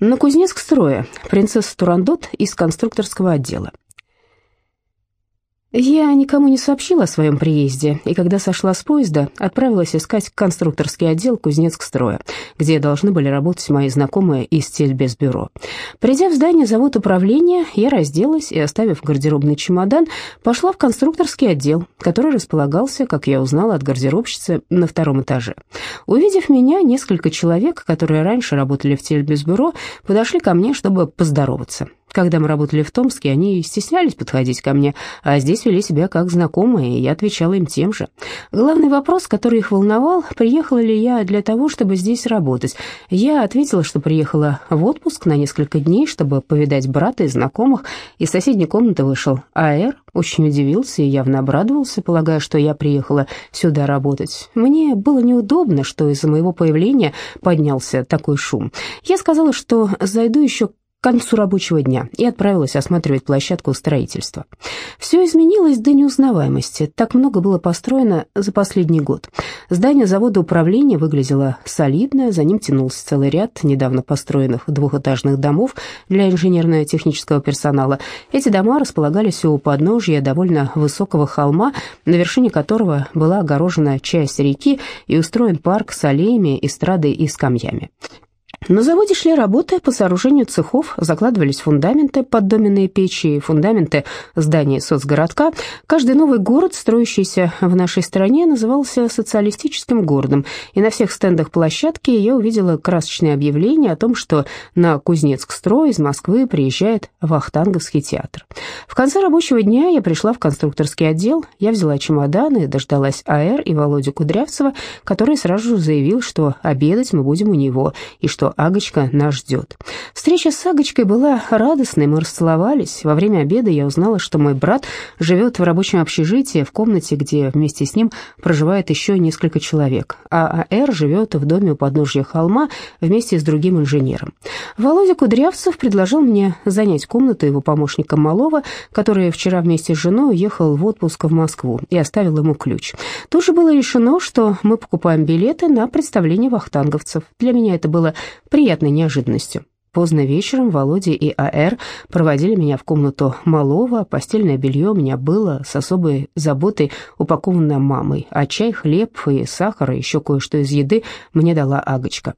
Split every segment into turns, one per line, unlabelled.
На Кузнецк строя. Принцесса Турандот из конструкторского отдела. Я никому не сообщила о своем приезде, и когда сошла с поезда, отправилась искать конструкторский отдел Кузнецк-строя, где должны были работать мои знакомые из Тельбезбюро. Придя в здание завод управления, я разделась и, оставив гардеробный чемодан, пошла в конструкторский отдел, который располагался, как я узнала от гардеробщицы, на втором этаже. Увидев меня, несколько человек, которые раньше работали в Тельбезбюро, подошли ко мне, чтобы поздороваться. Когда мы работали в Томске, они стеснялись подходить ко мне, а здесь вели себя как знакомые, и я отвечала им тем же. Главный вопрос, который их волновал, приехала ли я для того, чтобы здесь работать. Я ответила, что приехала в отпуск на несколько дней, чтобы повидать брата и знакомых. Из соседней комнаты вышел А.Р., очень удивился и явно обрадовался, полагая, что я приехала сюда работать. Мне было неудобно, что из-за моего появления поднялся такой шум. Я сказала, что зайду еще к концу рабочего дня и отправилась осматривать площадку строительства. Все изменилось до неузнаваемости, так много было построено за последний год. Здание завода управления выглядело солидно, за ним тянулся целый ряд недавно построенных двухэтажных домов для инженерно-технического персонала. Эти дома располагались у подножья довольно высокого холма, на вершине которого была огорожена часть реки и устроен парк с аллеями, эстрадой и скамьями. На заводе шли работы по сооружению цехов, закладывались фундаменты под доменные печи и фундаменты зданий соцгородка. Каждый новый город, строящийся в нашей стране, назывался социалистическим городом, и на всех стендах площадки я увидела красочное объявление о том, что на Кузнецк-строй из Москвы приезжает Вахтанговский театр. В конце рабочего дня я пришла в конструкторский отдел, я взяла чемоданы, дождалась АР и Володю Кудрявцева, который сразу же заявил, что обедать мы будем у него, и что Агочка нас ждет. Встреча с Агочкой была радостной, мы расцеловались. Во время обеда я узнала, что мой брат живет в рабочем общежитии, в комнате, где вместе с ним проживает еще несколько человек, а А.Р. живет в доме у подножья холма вместе с другим инженером. Володя Кудрявцев предложил мне занять комнату его помощника Малова, который вчера вместе с женой уехал в отпуск в Москву и оставил ему ключ. Тут же было решено, что мы покупаем билеты на представление вахтанговцев. Для меня это было приятной неожиданностью. Поздно вечером Володя и А.Р. проводили меня в комнату малого, постельное белье у меня было с особой заботой упаковано мамой, а чай, хлеб и сахар, и еще кое-что из еды мне дала Агочка.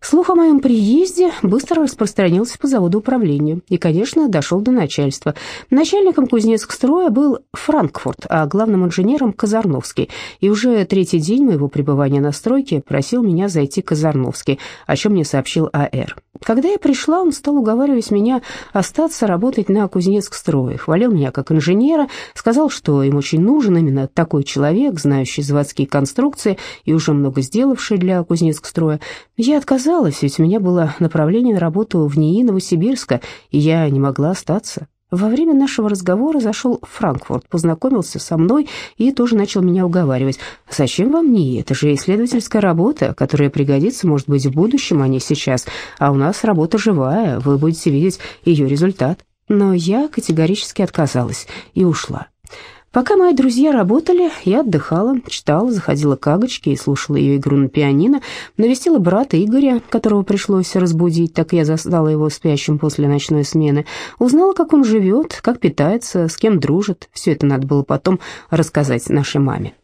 Слух о моем приезде быстро распространился по заводу управлению и, конечно, дошел до начальства. Начальником Кузнецк-строя был Франкфурт, а главным инженером Казарновский, и уже третий день моего пребывания на стройке просил меня зайти Казарновский, о чем мне сообщил А.Р. Когда я пришла, он стал уговаривать меня остаться работать на Кузнецк-строе, хвалил меня как инженера, сказал, что им очень нужен именно такой человек, знающий заводские конструкции и уже много сделавший для Кузнецк-строя. Я отказалась, ведь у меня было направление на работу в НИИ Новосибирска, и я не могла остаться. Во время нашего разговора зашел Франкфурт, познакомился со мной и тоже начал меня уговаривать. «Зачем вам НИИ? Это же исследовательская работа, которая пригодится, может быть, в будущем, а не сейчас. А у нас работа живая, вы будете видеть ее результат». Но я категорически отказалась и ушла. Пока мои друзья работали, я отдыхала, читала, заходила к Агочке и слушала ее игру на пианино, навестила брата Игоря, которого пришлось разбудить, так я застала его спящим после ночной смены, узнала, как он живет, как питается, с кем дружит, все это надо было потом рассказать нашей маме.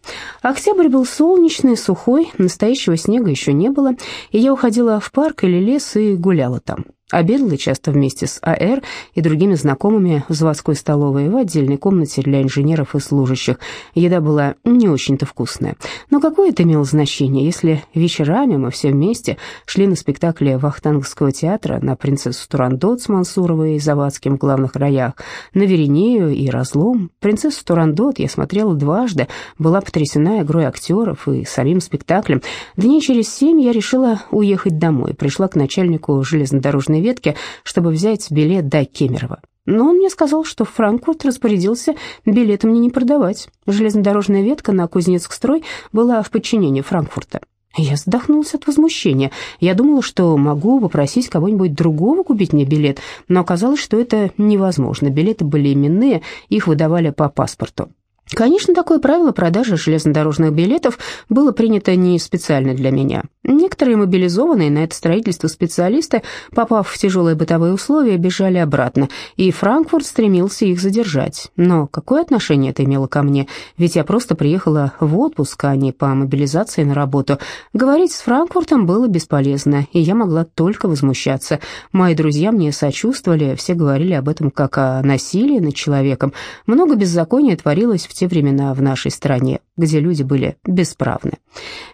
Октябрь был солнечный, сухой, настоящего снега еще не было, и я уходила в парк или лес и гуляла там. Обедала часто вместе с АР и другими знакомыми в заводской столовой в отдельной комнате для инженеров и служащих. Еда была не очень-то вкусная. Но какое это имело значение, если вечерами мы все вместе шли на спектакли Вахтанговского театра на «Принцессу Турандот» с Мансуровой и Завадским в главных роях, на «Веринею» и «Разлом». «Принцессу Турандот» я смотрела дважды, была потрясена игрой актеров и самим спектаклем. Дней через семь я решила уехать домой, пришла к начальнику железнодорожной ветке, чтобы взять билет до Кемерово. Но он мне сказал, что Франкфурт распорядился билеты мне не продавать. Железнодорожная ветка на Кузнецк-строй была в подчинении Франкфурта. Я задохнулся от возмущения. Я думала, что могу попросить кого-нибудь другого купить мне билет, но оказалось, что это невозможно. Билеты были именные, их выдавали по паспорту. Конечно, такое правило продажи железнодорожных билетов было принято не специально для меня. Некоторые мобилизованные на это строительство специалисты, попав в тяжелые бытовые условия, бежали обратно, и Франкфурт стремился их задержать. Но какое отношение это имело ко мне? Ведь я просто приехала в отпуск, а не по мобилизации на работу. Говорить с Франкфуртом было бесполезно, и я могла только возмущаться. Мои друзья мне сочувствовали, все говорили об этом как о насилии над человеком. Много беззакония творилось в те времена в нашей стране, где люди были бесправны.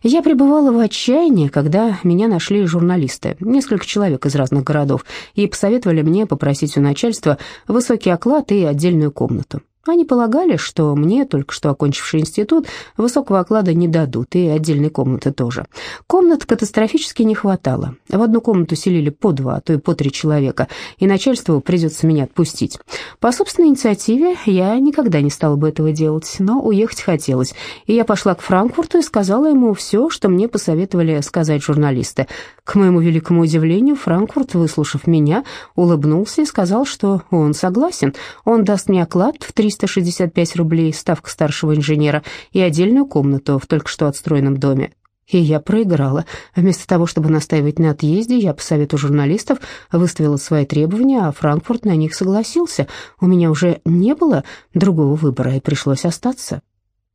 Я пребывала в отчаянии, когда меня нашли журналисты, несколько человек из разных городов, и посоветовали мне попросить у начальства высокий оклад и отдельную комнату. Они полагали, что мне, только что окончивший институт, высокого оклада не дадут, и отдельной комнаты тоже. Комнат катастрофически не хватало. В одну комнату селили по два, а то и по три человека, и начальству придется меня отпустить. По собственной инициативе я никогда не стала бы этого делать, но уехать хотелось, и я пошла к Франкфурту и сказала ему все, что мне посоветовали сказать журналисты. К моему великому удивлению, Франкфурт, выслушав меня, улыбнулся и сказал, что он согласен, он даст мне оклад в 365 рублей, ставка старшего инженера, и отдельную комнату в только что отстроенном доме. И я проиграла. Вместо того, чтобы настаивать на отъезде, я по совету журналистов выставила свои требования, а Франкфурт на них согласился. У меня уже не было другого выбора, и пришлось остаться.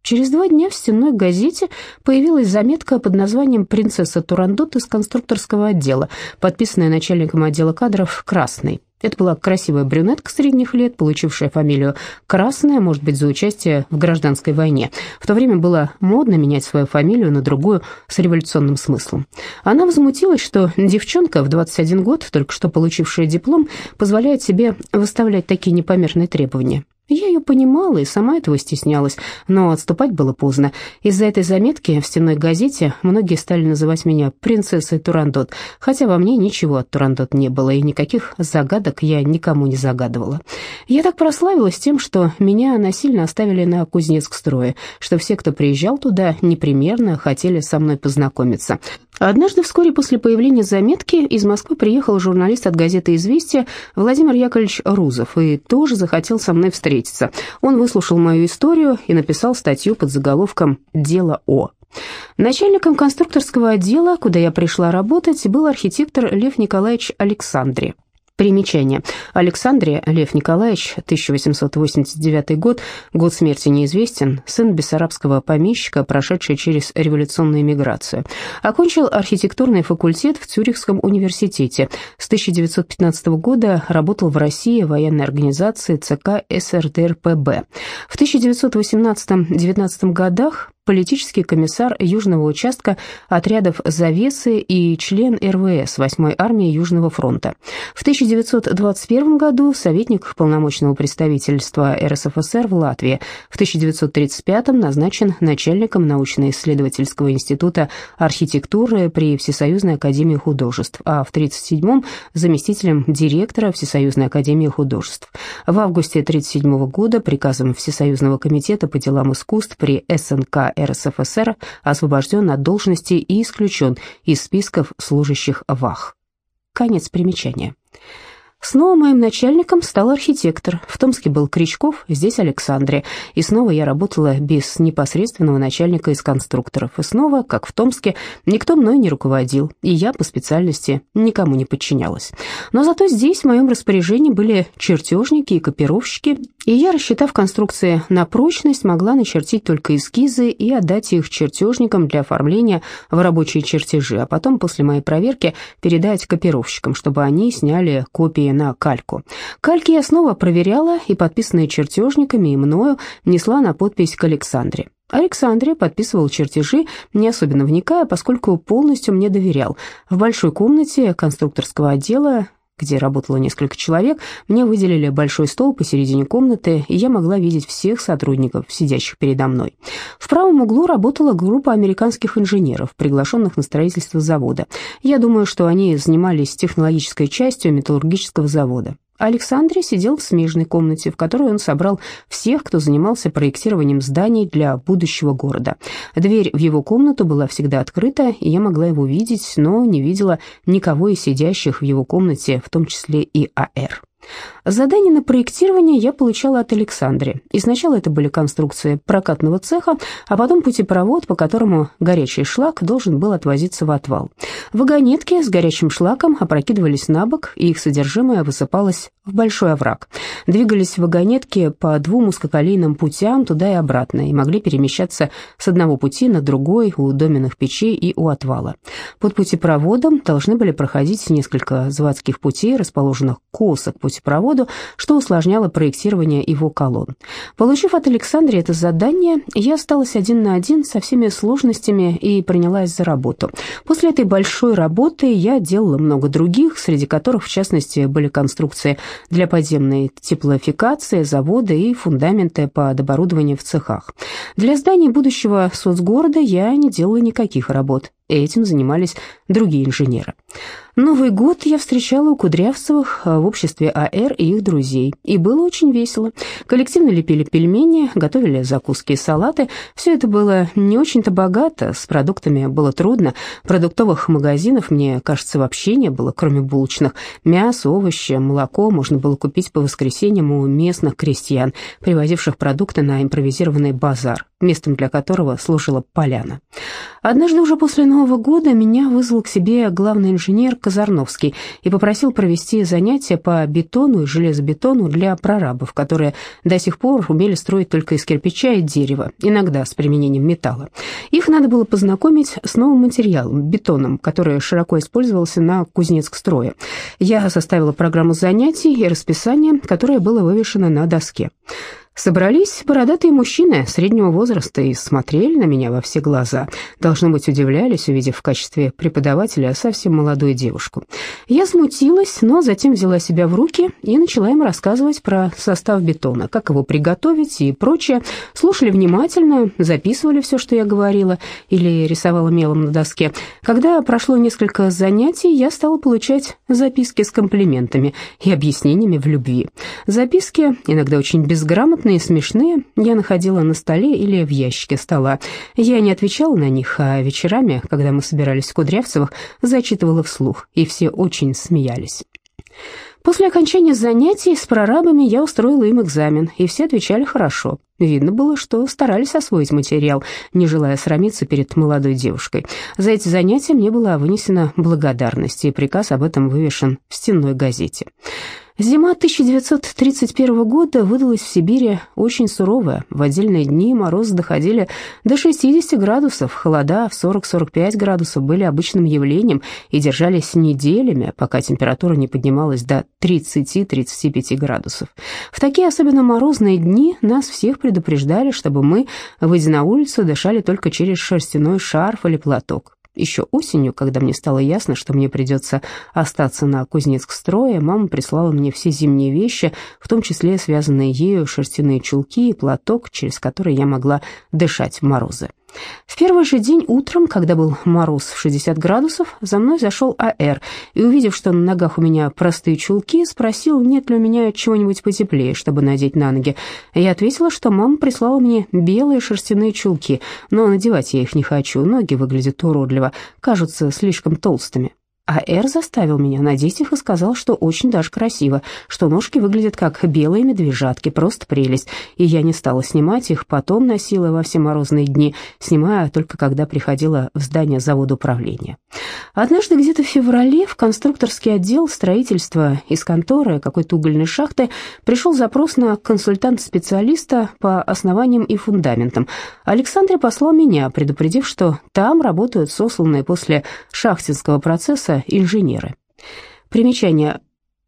Через два дня в стенной газете появилась заметка под названием «Принцесса Турандот» из конструкторского отдела, подписанная начальником отдела кадров Красной. Это была красивая брюнетка средних лет, получившая фамилию Красная, может быть, за участие в гражданской войне. В то время было модно менять свою фамилию на другую с революционным смыслом. Она возмутилась, что девчонка в 21 год, только что получившая диплом, позволяет себе выставлять такие непомерные требования. Я ее понимала и сама этого стеснялась, но отступать было поздно. Из-за этой заметки в стенной газете многие стали называть меня принцессой Турандот, хотя во мне ничего от Турандот не было, и никаких загадок я никому не загадывала. Я так прославилась тем, что меня насильно оставили на Кузнецк-строе, что все, кто приезжал туда, непременно хотели со мной познакомиться. Однажды, вскоре после появления заметки, из Москвы приехал журналист от газеты «Известия» Владимир Яковлевич Рузов и тоже захотел со мной встретиться. Он выслушал мою историю и написал статью под заголовком «Дело О». Начальником конструкторского отдела, куда я пришла работать, был архитектор Лев Николаевич Александре. Примечание. Александрия Лев Николаевич, 1889 год, год смерти неизвестен, сын бессарабского помещика, прошедший через революционную миграцию. Окончил архитектурный факультет в Цюрихском университете. С 1915 года работал в России в военной организации ЦК СРДРПБ. В 1918-19 годах политический комиссар Южного участка отрядов «Завесы» и член РВС 8-й армии Южного фронта. В 1921 году советник полномочного представительства РСФСР в Латвии. В 1935 назначен начальником научно-исследовательского института архитектуры при Всесоюзной академии художеств, а в 1937 заместителем директора Всесоюзной академии художеств. В августе 1937 года приказом Всесоюзного комитета по делам искусств при СНК РСФСР освобожден от должности и исключен из списков служащих ВАХ. Конец примечания. Снова моим начальником стал архитектор. В Томске был Кричков, здесь Александре. И снова я работала без непосредственного начальника из конструкторов. И снова, как в Томске, никто мной не руководил, и я по специальности никому не подчинялась. Но зато здесь в моем распоряжении были чертежники и копировщики, и я, рассчитав конструкции на прочность, могла начертить только эскизы и отдать их чертежникам для оформления в рабочие чертежи, а потом после моей проверки передать копировщикам, чтобы они сняли копии на кальку. Кальки я снова проверяла и, подписанные чертежниками и мною, несла на подпись к Александре. Александре подписывал чертежи, не особенно вникая, поскольку полностью мне доверял. В большой комнате конструкторского отдела где работало несколько человек, мне выделили большой стол посередине комнаты, и я могла видеть всех сотрудников, сидящих передо мной. В правом углу работала группа американских инженеров, приглашенных на строительство завода. Я думаю, что они занимались технологической частью металлургического завода. Александре сидел в смежной комнате, в которой он собрал всех, кто занимался проектированием зданий для будущего города. Дверь в его комнату была всегда открыта, и я могла его видеть, но не видела никого из сидящих в его комнате, в том числе и А.Р. Задание на проектирование я получала от Александры. И сначала это были конструкции прокатного цеха, а потом путепровод, по которому горячий шлак должен был отвозиться в отвал. Вагонетки с горячим шлаком опрокидывались на бок, и их содержимое высыпалось в большой овраг. Двигались вагонетки по двум узкоколейным путям туда и обратно, и могли перемещаться с одного пути на другой у доменных печей и у отвала. Под путепроводом должны были проходить несколько заводских путей, расположенных косо к путепроводу, что усложняло проектирование его колонн. Получив от Александра это задание, я осталась один на один со всеми сложностями и принялась за работу. После этой большой работы я делала много других, среди которых, в частности, были конструкции для подземной теплофикации, завода и фундаменты под оборудование в цехах. Для зданий будущего соцгорода я не делала никаких работ. Этим занимались другие инженеры. Новый год я встречала у Кудрявцевых э, в обществе АР и их друзей, и было очень весело. Коллективно лепили пельмени, готовили закуски и салаты. Все это было не очень-то богато, с продуктами было трудно. Продуктовых магазинов, мне кажется, вообще не было, кроме булочных. Мясо, овощи, молоко можно было купить по воскресеньям у местных крестьян, привозивших продукты на импровизированный базар, местом для которого служила поляна. Однажды уже после Нового года меня вызвал к себе главный инженер Казарновский и попросил провести занятия по бетону и железобетону для прорабов, которые до сих пор умели строить только из кирпича и дерева, иногда с применением металла. Их надо было познакомить с новым материалом, бетоном, который широко использовался на Кузнецк-строе. Я составила программу занятий и расписание, которое было вывешено на доске. Собрались бородатые мужчины среднего возраста и смотрели на меня во все глаза. Должно быть, удивлялись, увидев в качестве преподавателя совсем молодую девушку. Я смутилась, но затем взяла себя в руки и начала им рассказывать про состав бетона, как его приготовить и прочее. Слушали внимательно, записывали все, что я говорила или рисовала мелом на доске. Когда прошло несколько занятий, я стала получать записки с комплиментами и объяснениями в любви. Записки, иногда очень безграмотные, Непонятные и смешные я находила на столе или в ящике стола. Я не отвечала на них, а вечерами, когда мы собирались в Кудрявцевых, зачитывала вслух, и все очень смеялись. После окончания занятий с прорабами я устроила им экзамен, и все отвечали хорошо. Видно было, что старались освоить материал, не желая срамиться перед молодой девушкой. За эти занятия мне была вынесена благодарность, и приказ об этом вывешен в стенной газете. Зима 1931 года выдалась в Сибири очень суровая. В отдельные дни морозы доходили до 60 градусов, холода в 40-45 градусов были обычным явлением и держались неделями, пока температура не поднималась до 30-35 градусов. В такие особенно морозные дни нас всех предупреждали, чтобы мы, выйдя на улицу, дышали только через шерстяной шарф или платок. Еще осенью, когда мне стало ясно, что мне придется остаться на Кузнецк-строе, мама прислала мне все зимние вещи, в том числе связанные ею шерстяные чулки и платок, через который я могла дышать в морозы. В первый же день утром, когда был мороз в 60 градусов, за мной зашел А.Р. и, увидев, что на ногах у меня простые чулки, спросил, нет ли у меня чего-нибудь потеплее, чтобы надеть на ноги. Я ответила, что мама прислала мне белые шерстяные чулки, но надевать я их не хочу, ноги выглядят уродливо, кажутся слишком толстыми. А Эр заставил меня надеть их и сказал, что очень даже красиво, что ножки выглядят как белые медвежатки, просто прелесть. И я не стала снимать их, потом носила во все морозные дни, снимая только когда приходила в здание завода управления. Однажды где-то в феврале в конструкторский отдел строительства из конторы какой-то угольной шахты пришел запрос на консультанта-специалиста по основаниям и фундаментам. Александр послал меня, предупредив, что там работают сосланные после шахтинского процесса инженеры. Примечание.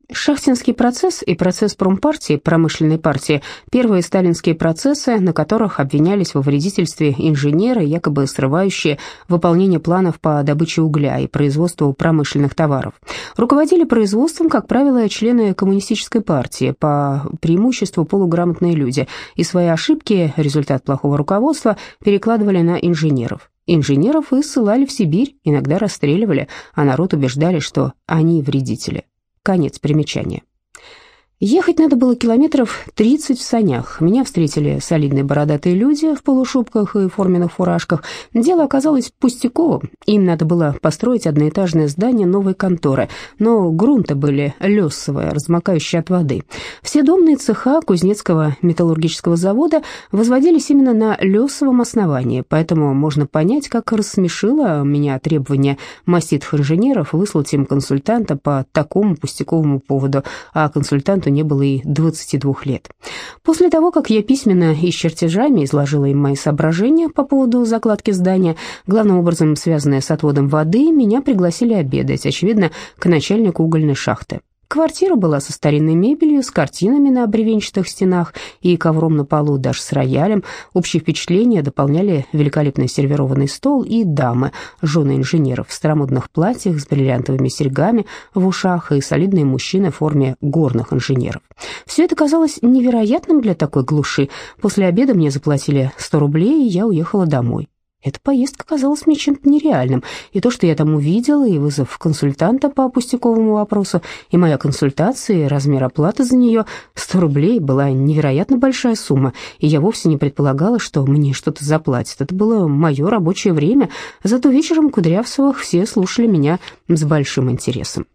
Шахтинский процесс и процесс промпартии, промышленной партии, первые сталинские процессы, на которых обвинялись во вредительстве инженеры, якобы срывающие выполнение планов по добыче угля и производству промышленных товаров. Руководили производством, как правило, члены коммунистической партии, по преимуществу полуграмотные люди, и свои ошибки, результат плохого руководства, перекладывали на инженеров. Инженеров и ссылали в Сибирь, иногда расстреливали, а народ убеждали, что они вредители. Конец примечания. Ехать надо было километров 30 в санях. Меня встретили солидные бородатые люди в полушубках и форменных фуражках. Дело оказалось пустяковым. Им надо было построить одноэтажное здание новой конторы, но грунты были лесовые, размокающие от воды. Все домные цеха Кузнецкого металлургического завода возводились именно на лесовом основании, поэтому можно понять, как рассмешило меня требование маститых инженеров выслать им консультанта по такому пустяковому поводу, а консультант не было и 22 лет. После того, как я письменно и с чертежами изложила им мои соображения по поводу закладки здания, главным образом связанные с отводом воды, меня пригласили обедать, очевидно, к начальнику угольной шахты. Квартира была со старинной мебелью, с картинами на бревенчатых стенах и ковром на полу, даже с роялем. Общее впечатление дополняли великолепный сервированный стол и дамы, жены инженеров в старомодных платьях с бриллиантовыми серьгами в ушах и солидные мужчины в форме горных инженеров. Все это казалось невероятным для такой глуши. После обеда мне заплатили 100 рублей, и я уехала домой. Эта поездка казалась мне чем-то нереальным, и то, что я там увидела, и вызов консультанта по пустяковому вопросу, и моя консультация, и размер оплаты за нее, 100 рублей, была невероятно большая сумма, и я вовсе не предполагала, что мне что-то заплатят. Это было мое рабочее время, зато вечером Кудрявцевых все слушали меня с большим интересом.